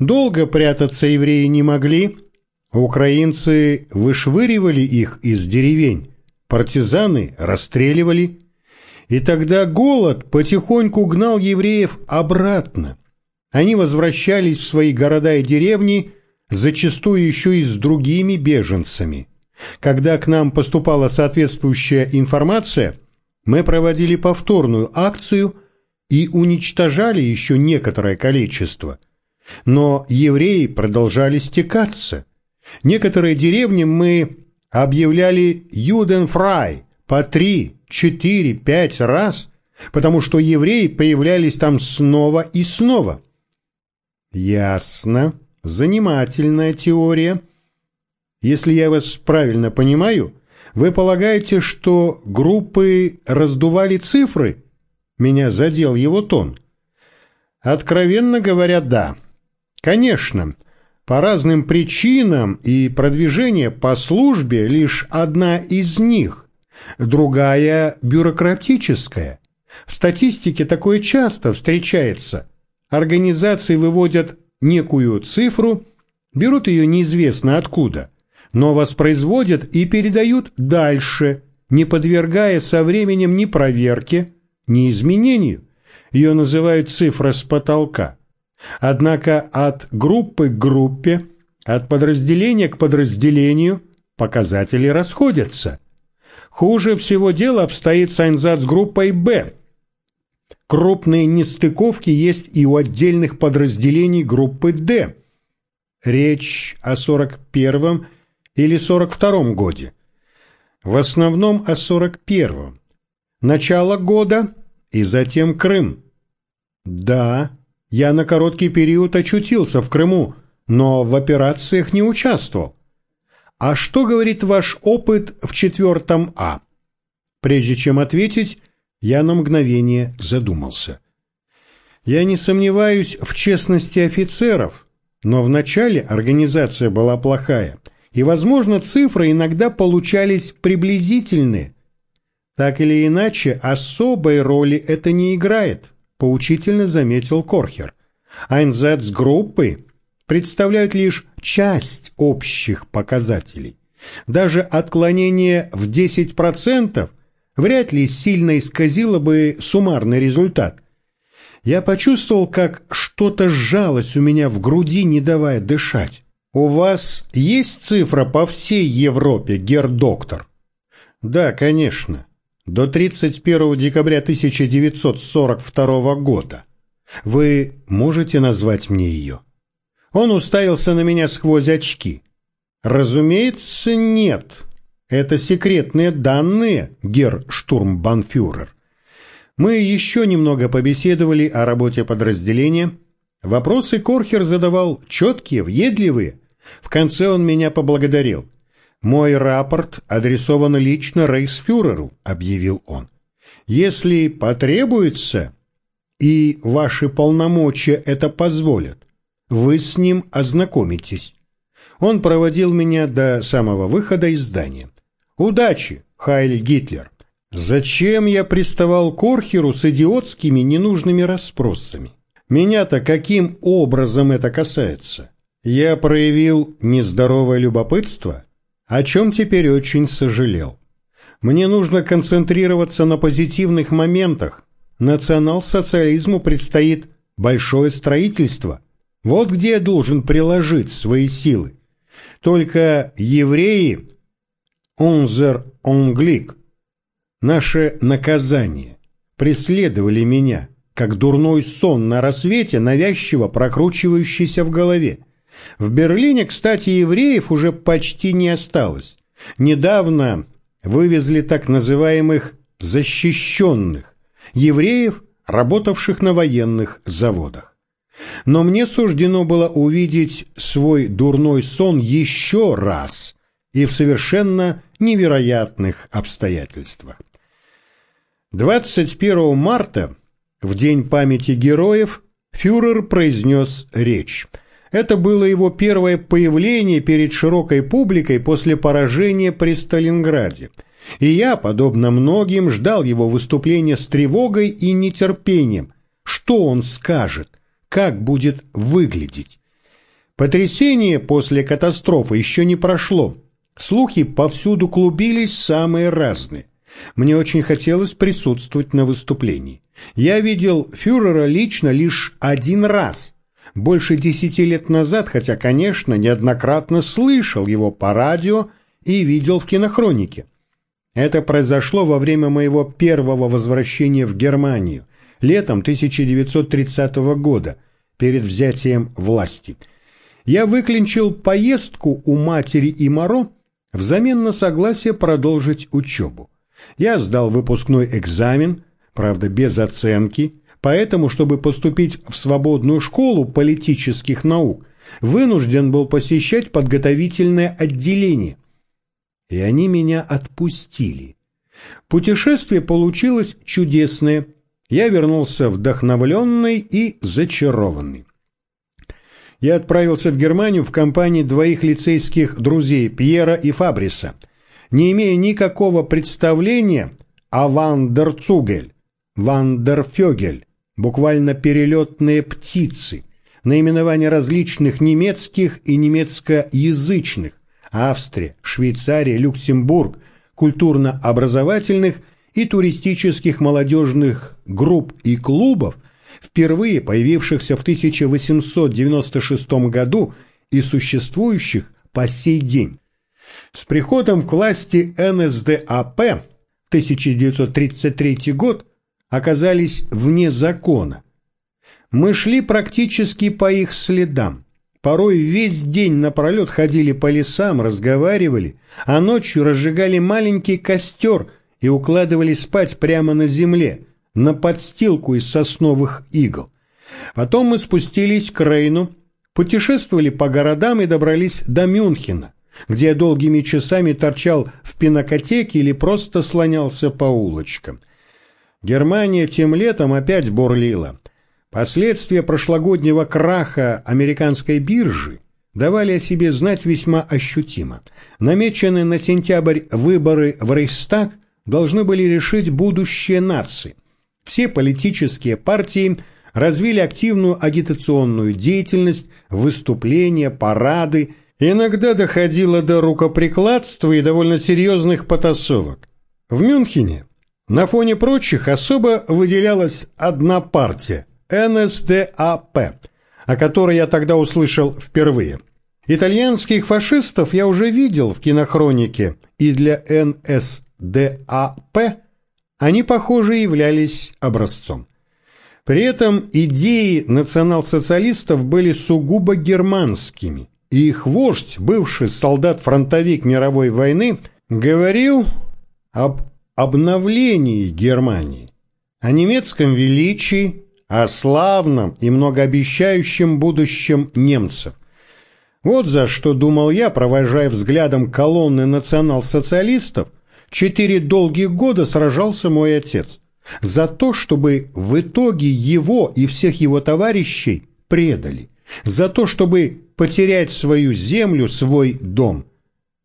Долго прятаться евреи не могли. Украинцы вышвыривали их из деревень, партизаны расстреливали. И тогда голод потихоньку гнал евреев обратно. Они возвращались в свои города и деревни, зачастую еще и с другими беженцами. Когда к нам поступала соответствующая информация, мы проводили повторную акцию и уничтожали еще некоторое количество. Но евреи продолжали стекаться. Некоторые деревни мы объявляли «Юденфрай» по три, четыре, пять раз, потому что евреи появлялись там снова и снова. Ясно. Занимательная теория. Если я вас правильно понимаю, вы полагаете, что группы раздували цифры? Меня задел его тон. Откровенно говоря, да. Конечно, по разным причинам и продвижение по службе лишь одна из них, другая бюрократическая. В статистике такое часто встречается. Организации выводят некую цифру, берут ее неизвестно откуда, но воспроизводят и передают дальше, не подвергая со временем ни проверке, ни изменению. Ее называют цифра с потолка. Однако от группы к группе, от подразделения к подразделению показатели расходятся. Хуже всего дело обстоит с Айнзац-группой «Б», Крупные нестыковки есть и у отдельных подразделений группы «Д». Речь о 41-м или 42-м годе. В основном о 41-м. Начало года и затем Крым. Да, я на короткий период очутился в Крыму, но в операциях не участвовал. А что говорит ваш опыт в четвертом А? Прежде чем ответить, я на мгновение задумался. Я не сомневаюсь в честности офицеров, но вначале организация была плохая, и, возможно, цифры иногда получались приблизительные. Так или иначе, особой роли это не играет, поучительно заметил Корхер. Айнзетс-группы представляют лишь часть общих показателей. Даже отклонение в 10% – вряд ли сильно исказило бы суммарный результат. Я почувствовал, как что-то сжалось у меня в груди, не давая дышать. «У вас есть цифра по всей Европе, гер-доктор?» «Да, конечно. До 31 декабря 1942 года. Вы можете назвать мне ее?» Он уставился на меня сквозь очки. «Разумеется, нет», это секретные данные, гер штурмбанфюрер. Мы еще немного побеседовали о работе подразделения. Вопросы Корхер задавал четкие, въедливые. В конце он меня поблагодарил. «Мой рапорт адресован лично рейхсфюреру», — объявил он. «Если потребуется, и ваши полномочия это позволят, вы с ним ознакомитесь». Он проводил меня до самого выхода из здания. Удачи, Хайль Гитлер. Зачем я приставал к Орхеру с идиотскими ненужными расспросами? Меня-то каким образом это касается? Я проявил нездоровое любопытство, о чем теперь очень сожалел. Мне нужно концентрироваться на позитивных моментах. Национал-социализму предстоит большое строительство. Вот где я должен приложить свои силы. Только евреи Онзер Онглик, наше наказание, преследовали меня, как дурной сон на рассвете, навязчиво прокручивающийся в голове. В Берлине, кстати, евреев уже почти не осталось. Недавно вывезли так называемых «защищенных» евреев, работавших на военных заводах. Но мне суждено было увидеть свой дурной сон еще раз и в совершенно невероятных обстоятельствах. 21 марта, в День памяти героев, фюрер произнес речь. Это было его первое появление перед широкой публикой после поражения при Сталинграде. И я, подобно многим, ждал его выступления с тревогой и нетерпением. Что он скажет? Как будет выглядеть? Потрясение после катастрофы еще не прошло. Слухи повсюду клубились самые разные. Мне очень хотелось присутствовать на выступлении. Я видел фюрера лично лишь один раз, больше десяти лет назад, хотя, конечно, неоднократно слышал его по радио и видел в кинохронике. Это произошло во время моего первого возвращения в Германию, летом 1930 года, перед взятием власти. Я выклинчил поездку у матери и Моро взамен на согласие продолжить учебу. Я сдал выпускной экзамен, правда без оценки, поэтому, чтобы поступить в свободную школу политических наук, вынужден был посещать подготовительное отделение. И они меня отпустили. Путешествие получилось чудесное. Я вернулся вдохновленный и зачарованный. Я отправился в Германию в компании двоих лицейских друзей Пьера и Фабриса, не имея никакого представления о Вандерцугель, Вандерфёгель, буквально перелетные птицы, наименования различных немецких и немецкоязычных, Австрия, Швейцария, Люксембург, культурно-образовательных и туристических молодежных групп и клубов, впервые появившихся в 1896 году и существующих по сей день. С приходом к власти НСДАП 1933 год оказались вне закона. Мы шли практически по их следам. Порой весь день напролет ходили по лесам, разговаривали, а ночью разжигали маленький костер и укладывали спать прямо на земле, на подстилку из сосновых игл. Потом мы спустились к Рейну, путешествовали по городам и добрались до Мюнхена, где я долгими часами торчал в пинокотеке или просто слонялся по улочкам – Германия тем летом опять бурлила. Последствия прошлогоднего краха американской биржи давали о себе знать весьма ощутимо. Намеченные на сентябрь выборы в Рейхстаг должны были решить будущее нации. Все политические партии развили активную агитационную деятельность, выступления, парады, иногда доходило до рукоприкладства и довольно серьезных потасовок. В Мюнхене на фоне прочих особо выделялась одна партия – НСДАП, о которой я тогда услышал впервые. Итальянских фашистов я уже видел в кинохронике, и для НСДАП они, похоже, являлись образцом. При этом идеи национал-социалистов были сугубо германскими, и их вождь, бывший солдат-фронтовик мировой войны, говорил об обновлении Германии, о немецком величии, о славном и многообещающем будущем немцев. Вот за что думал я, провожая взглядом колонны национал-социалистов, четыре долгих года сражался мой отец. За то, чтобы в итоге его и всех его товарищей предали. За то, чтобы потерять свою землю, свой дом.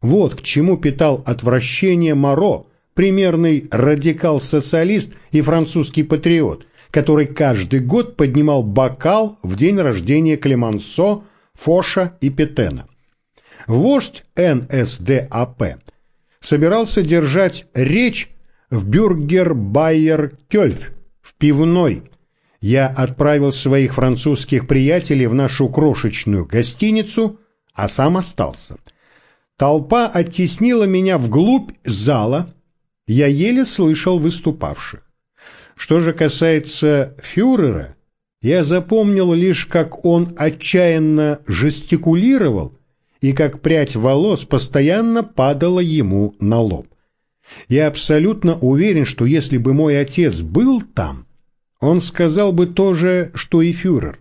Вот к чему питал отвращение Моро, примерный радикал-социалист и французский патриот, который каждый год поднимал бокал в день рождения Клемансо, Фоша и Петена. Вождь НСДАП собирался держать речь в Бюргер-Байер-Кёльф, в пивной. Я отправил своих французских приятелей в нашу крошечную гостиницу, а сам остался. Толпа оттеснила меня вглубь зала, я еле слышал выступавших. Что же касается фюрера, я запомнил лишь, как он отчаянно жестикулировал и как прядь волос постоянно падала ему на лоб. Я абсолютно уверен, что если бы мой отец был там, он сказал бы то же, что и фюрер.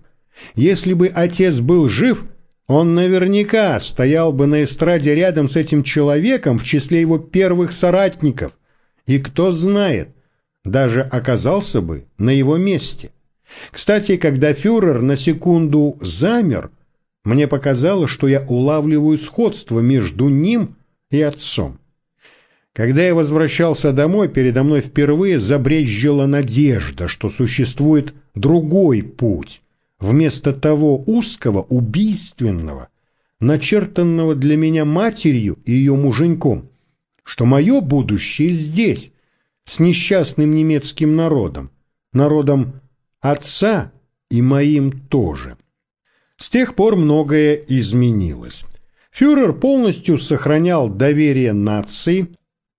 Если бы отец был жив, он наверняка стоял бы на эстраде рядом с этим человеком в числе его первых соратников – и кто знает, даже оказался бы на его месте. Кстати, когда фюрер на секунду замер, мне показалось, что я улавливаю сходство между ним и отцом. Когда я возвращался домой, передо мной впервые забрезжила надежда, что существует другой путь, вместо того узкого, убийственного, начертанного для меня матерью и ее муженьком, что мое будущее здесь, с несчастным немецким народом, народом отца и моим тоже. С тех пор многое изменилось. Фюрер полностью сохранял доверие нации,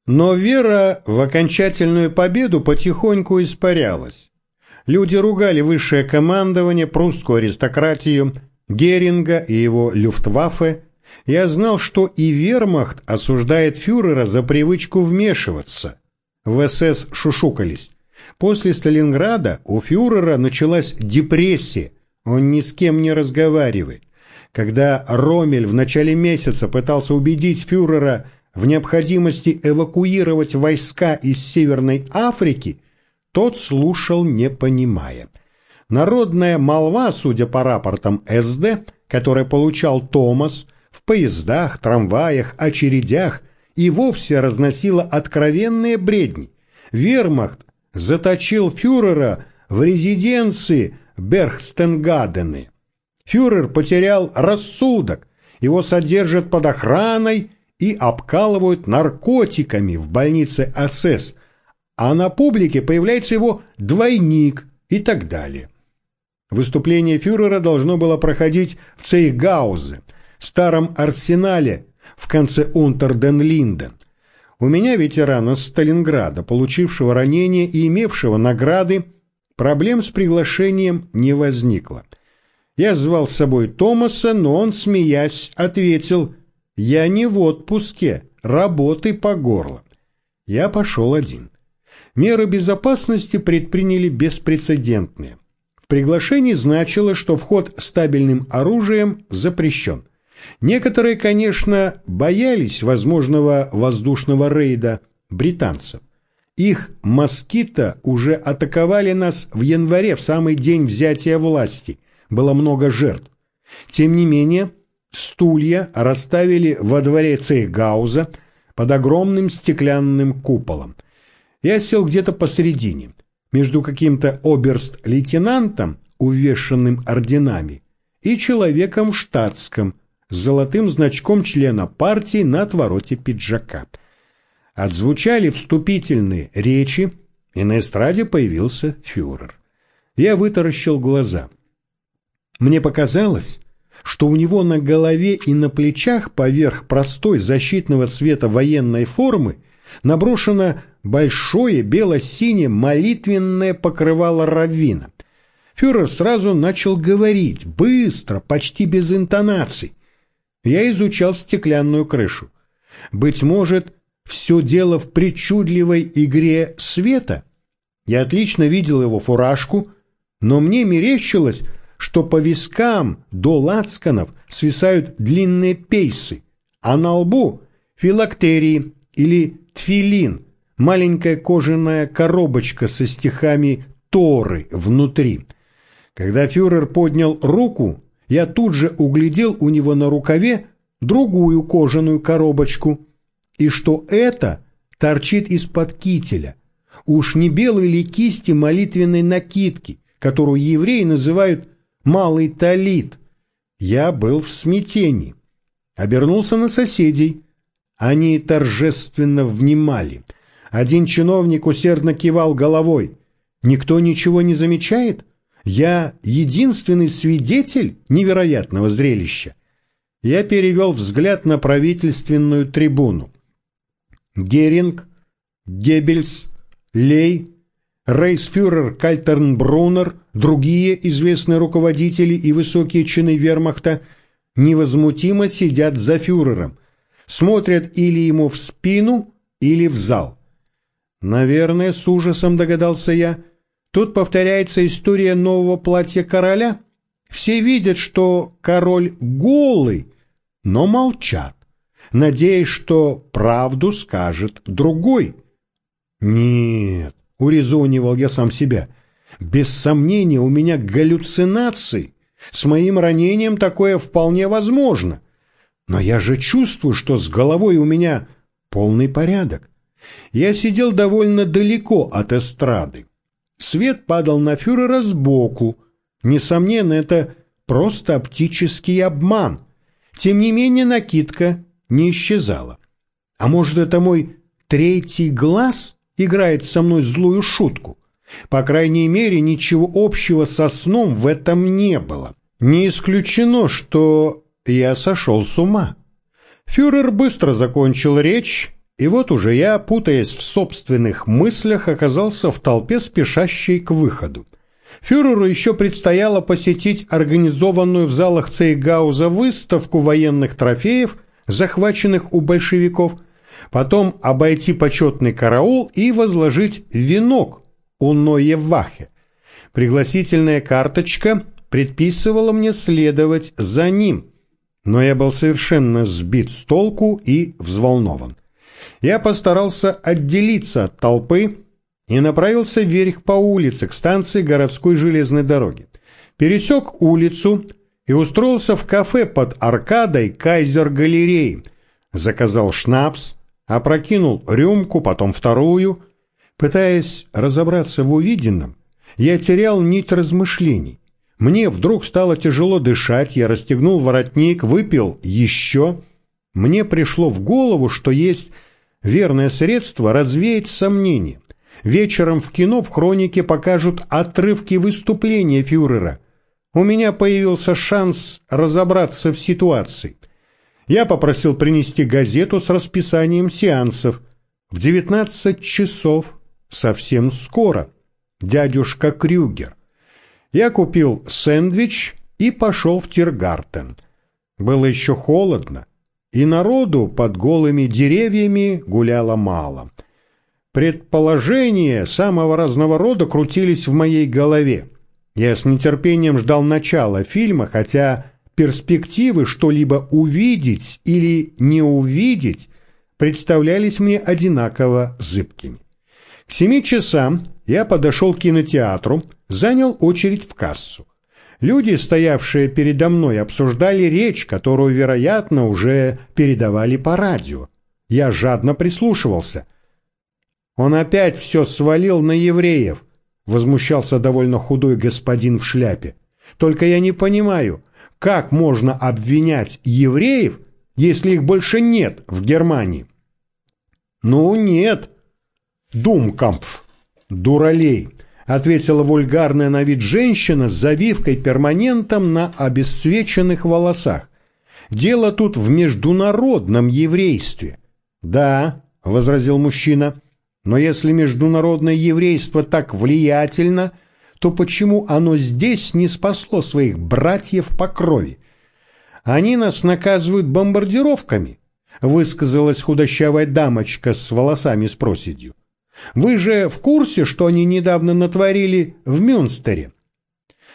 но вера в окончательную победу потихоньку испарялась. Люди ругали высшее командование, прусскую аристократию, Геринга и его люфтваффе. Я знал, что и вермахт осуждает фюрера за привычку вмешиваться. В СС шушукались. После Сталинграда у фюрера началась депрессия, он ни с кем не разговаривает. Когда Ромель в начале месяца пытался убедить фюрера в необходимости эвакуировать войска из Северной Африки, тот слушал, не понимая. Народная молва, судя по рапортам СД, который получал Томас, в поездах, трамваях, очередях, и вовсе разносила откровенные бредни. Вермахт заточил фюрера в резиденции Берхстенгадены. Фюрер потерял рассудок, его содержат под охраной и обкалывают наркотиками в больнице СС, а на публике появляется его двойник и так далее. Выступление фюрера должно было проходить в Цейгаузе, старом арсенале в конце Унтерден-Линден. У меня, ветерана Сталинграда, получившего ранение и имевшего награды, проблем с приглашением не возникло. Я звал с собой Томаса, но он, смеясь, ответил «Я не в отпуске, работы по горло». Я пошел один. Меры безопасности предприняли беспрецедентные. В приглашении значило, что вход стабильным оружием запрещен. Некоторые, конечно, боялись возможного воздушного рейда британцев. Их «Москито» уже атаковали нас в январе, в самый день взятия власти – было много жертв. Тем не менее, стулья расставили во дворе Цейгауза под огромным стеклянным куполом. Я сел где-то посередине, между каким-то оберст-лейтенантом, увешанным орденами, и человеком штатском, золотым значком члена партии на отвороте пиджака. Отзвучали вступительные речи, и на эстраде появился фюрер. Я вытаращил глаза. Мне показалось, что у него на голове и на плечах поверх простой защитного цвета военной формы наброшено большое бело-синее молитвенное покрывало раввина. Фюрер сразу начал говорить, быстро, почти без интонаций. Я изучал стеклянную крышу. Быть может, все дело в причудливой игре света? Я отлично видел его фуражку, но мне мерещилось, что по вискам до лацканов свисают длинные пейсы, а на лбу филактерии или тфилин, маленькая кожаная коробочка со стихами Торы внутри. Когда фюрер поднял руку, я тут же углядел у него на рукаве другую кожаную коробочку, и что это торчит из-под кителя. Уж не белые ли кисти молитвенной накидки, которую евреи называют малый талит. Я был в смятении. Обернулся на соседей. Они торжественно внимали. Один чиновник усердно кивал головой. Никто ничего не замечает? Я единственный свидетель невероятного зрелища. Я перевел взгляд на правительственную трибуну. Геринг, Геббельс, Лей, рейсфюрер Кальтернбруннер, другие известные руководители и высокие чины вермахта невозмутимо сидят за фюрером, смотрят или ему в спину, или в зал. Наверное, с ужасом догадался я, тут повторяется история нового платья короля. Все видят, что король голый, но молчат, надеясь, что правду скажет другой. Нет, — урезонивал я сам себя. «Без сомнения, у меня галлюцинации. С моим ранением такое вполне возможно. Но я же чувствую, что с головой у меня полный порядок. Я сидел довольно далеко от эстрады. Свет падал на фюрера сбоку. Несомненно, это просто оптический обман. Тем не менее, накидка не исчезала. А может, это мой третий глаз играет со мной злую шутку? По крайней мере, ничего общего со сном в этом не было. Не исключено, что я сошел с ума. Фюрер быстро закончил речь, и вот уже я, путаясь в собственных мыслях, оказался в толпе, спешащей к выходу. Фюреру еще предстояло посетить организованную в залах Цейгауза выставку военных трофеев, захваченных у большевиков, потом обойти почетный караул и возложить венок у Ноевахе. Пригласительная карточка предписывала мне следовать за ним, но я был совершенно сбит с толку и взволнован. Я постарался отделиться от толпы и направился вверх по улице к станции городской железной дороги. Пересек улицу и устроился в кафе под аркадой Кайзер-галереи. Заказал шнапс, опрокинул рюмку, потом вторую. Пытаясь разобраться в увиденном, я терял нить размышлений. Мне вдруг стало тяжело дышать, я расстегнул воротник, выпил еще. Мне пришло в голову, что есть верное средство развеять сомнения. Вечером в кино в хронике покажут отрывки выступления фюрера. У меня появился шанс разобраться в ситуации. Я попросил принести газету с расписанием сеансов. В 19 часов, совсем скоро, дядюшка Крюгер. Я купил сэндвич и пошел в Тиргартен. Было еще холодно, и народу под голыми деревьями гуляло мало. Предположения самого разного рода крутились в моей голове. Я с нетерпением ждал начала фильма, хотя перспективы что-либо увидеть или не увидеть представлялись мне одинаково зыбкими. К семи часам я подошел к кинотеатру, занял очередь в кассу. Люди, стоявшие передо мной, обсуждали речь, которую, вероятно, уже передавали по радио. Я жадно прислушивался. Он опять все свалил на евреев, возмущался довольно худой господин в шляпе. Только я не понимаю, как можно обвинять евреев, если их больше нет в Германии? Ну, нет. Думкампф, дуралей, ответила вульгарная на вид женщина с завивкой перманентом на обесцвеченных волосах. Дело тут в международном еврействе. Да, возразил мужчина, но если международное еврейство так влиятельно, то почему оно здесь не спасло своих братьев по крови? Они нас наказывают бомбардировками, высказалась худощавая дамочка с волосами с проседью. Вы же в курсе, что они недавно натворили в Мюнстере?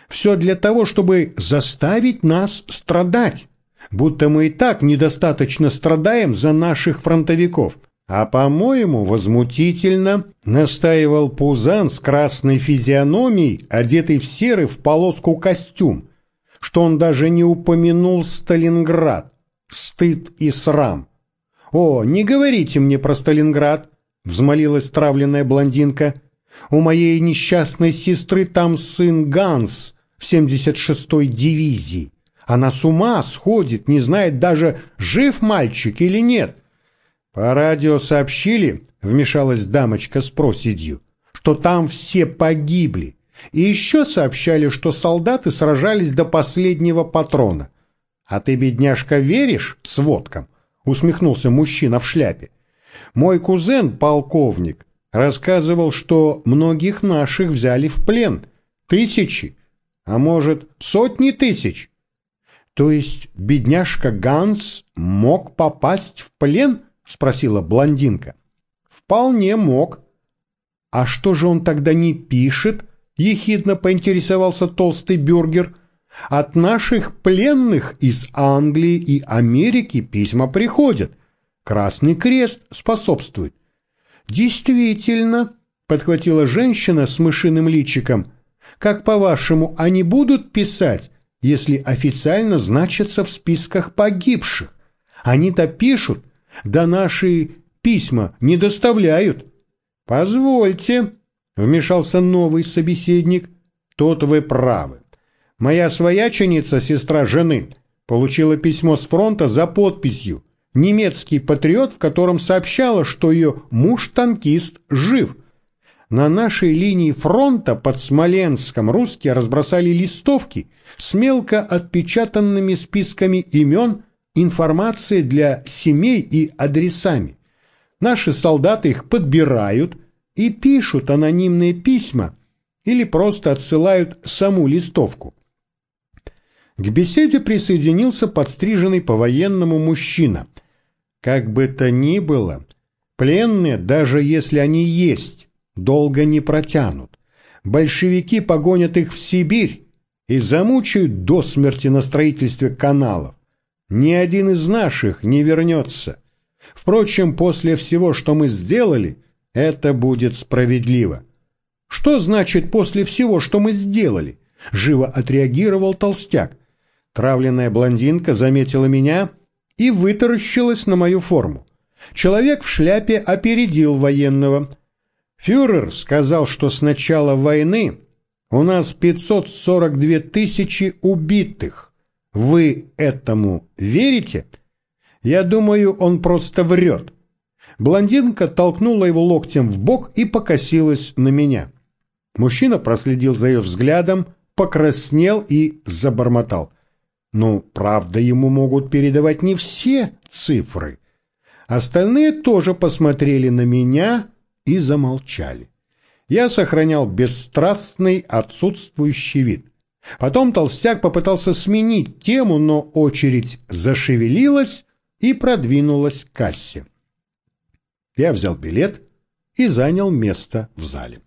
Все для того, чтобы заставить нас страдать, будто мы и так недостаточно страдаем за наших фронтовиков. А по-моему, возмутительно, настаивал Пузан с красной физиономией, одетый в серый в полоску костюм, что он даже не упомянул Сталинград. Стыд и срам. «О, не говорите мне про Сталинград!» — взмолилась травленная блондинка. «У моей несчастной сестры там сын Ганс в 76-й дивизии. Она с ума сходит, не знает даже, жив мальчик или нет. По радио сообщили, вмешалась дамочка с проседью, что там все погибли. И еще сообщали, что солдаты сражались до последнего патрона. А ты, бедняжка, веришь сводкам? Усмехнулся мужчина в шляпе. Мой кузен, полковник, рассказывал, что многих наших взяли в плен. Тысячи, а может, сотни тысяч. То есть бедняжка Ганс мог попасть в плен? —— спросила блондинка. «Вполне мог». «А что же он тогда не пишет?» — ехидно поинтересовался толстый бюргер. «От наших пленных из Англии и Америки письма приходят. Красный крест способствует». «Действительно», — подхватила женщина с мышиным личиком, «как, по-вашему, они будут писать, если официально значатся в списках погибших? Они-то пишут, да наши письма не доставляют. Позвольте, вмешался новый собеседник. Тот вы правы. Моя свояченица, сестра жены, получила письмо с фронта за подписью «Немецкий патриот», в котором сообщала, что ее муж-танкист жив. На нашей линии фронта под Смоленском русские разбросали листовки с мелко отпечатанными списками имен, информацией для семей и адресами. Наши солдаты их подбирают и пишут анонимные письма или просто отсылают саму листовку. К беседе присоединился подстриженный по-военному мужчина. Как бы то ни было, пленные, даже если они есть, долго не протянут. Большевики погонят их в Сибирь и замучают до смерти на строительстве каналов. Ни один из наших не вернется. Впрочем, после всего, что мы сделали, это будет справедливо. Что значит после всего, что мы сделали? Живо отреагировал толстяк. Травленная блондинка заметила меня и вытаращилась на мою форму. Человек в шляпе опередил военного. Фюрер сказал, что с начала войны у нас 542 тысячи убитых. Вы этому верите? Я думаю, он просто врет. Блондинка толкнула его локтем в бок и покосилась на меня. Мужчина проследил за ее взглядом, покраснел и забормотал. Ну, правда, ему могут передавать не все цифры. Остальные тоже посмотрели на меня и замолчали. Я сохранял бесстрастный отсутствующий вид. Потом толстяк попытался сменить тему, но очередь зашевелилась и продвинулась к кассе. Я взял билет и занял место в зале.